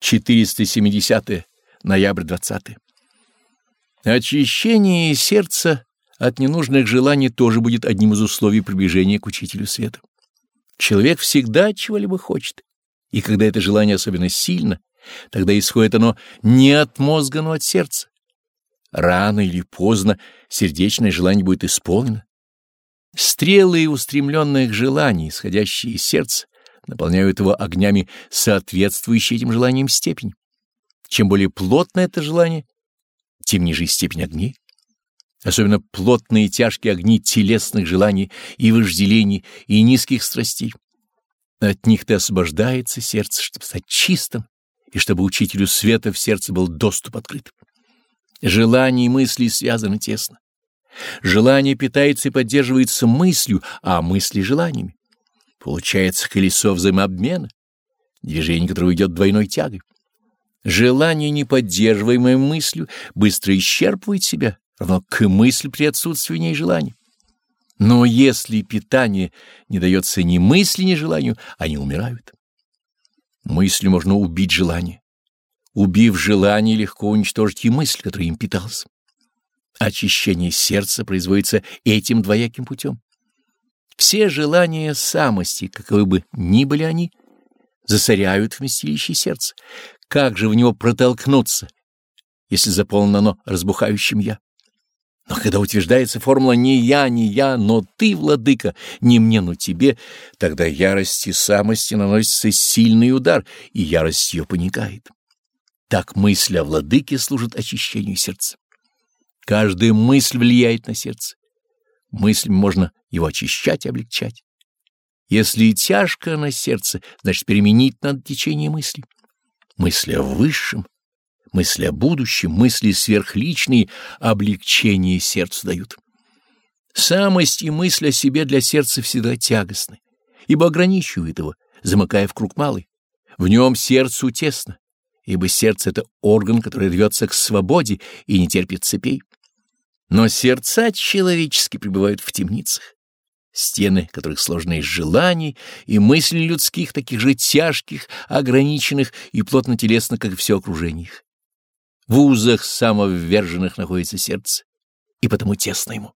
470 ноябрь 20 Очищение сердца от ненужных желаний тоже будет одним из условий приближения к учителю света. Человек всегда чего-либо хочет, и когда это желание особенно сильно, тогда исходит оно не от мозга, но от сердца. Рано или поздно сердечное желание будет исполнено. Стрелы устремленных желаний, исходящие из сердца, наполняют его огнями, соответствующей этим желаниям степень. Чем более плотно это желание, тем ниже степень огней. Особенно плотные и тяжкие огни телесных желаний и вожделений, и низких страстей. От них-то освобождается сердце, чтобы стать чистым, и чтобы учителю света в сердце был доступ открыт. Желания и мысли связаны тесно. Желание питается и поддерживается мыслью, а мысли — желаниями. Получается колесо взаимообмена, движение которое идет двойной тягой. Желание, не поддерживаемое мыслью, быстро исчерпывает себя, равно к мысли при отсутствии ней желания. Но если питание не дается ни мысли, ни желанию, они умирают. Мыслью можно убить желание. Убив желание, легко уничтожить и мысль, которая им питалась. Очищение сердца производится этим двояким путем. Все желания самости, каковы бы ни были они, засоряют вместилище сердца. Как же в него протолкнуться, если заполнено оно разбухающим «я»? Но когда утверждается формула «не я, не я, но ты, владыка, не мне, но тебе», тогда ярости самости наносится сильный удар, и ярость ее поникает. Так мысль о владыке служит очищению сердца. Каждая мысль влияет на сердце. Мыслями можно его очищать и облегчать. Если тяжко на сердце, значит переменить надо течение мысли. Мысли о высшем, мысли о будущем, мысли сверхличные облегчение сердцу дают. Самость и мысль о себе для сердца всегда тягостны, ибо ограничивают его, замыкая в круг малый. В нем сердцу тесно, ибо сердце — это орган, который рвется к свободе и не терпит цепей. Но сердца человеческие пребывают в темницах, стены которых сложны из желаний и мыслей людских, таких же тяжких, ограниченных и плотно-телесно, как и все окружение их. В узах самовверженных находится сердце, и потому тесно ему.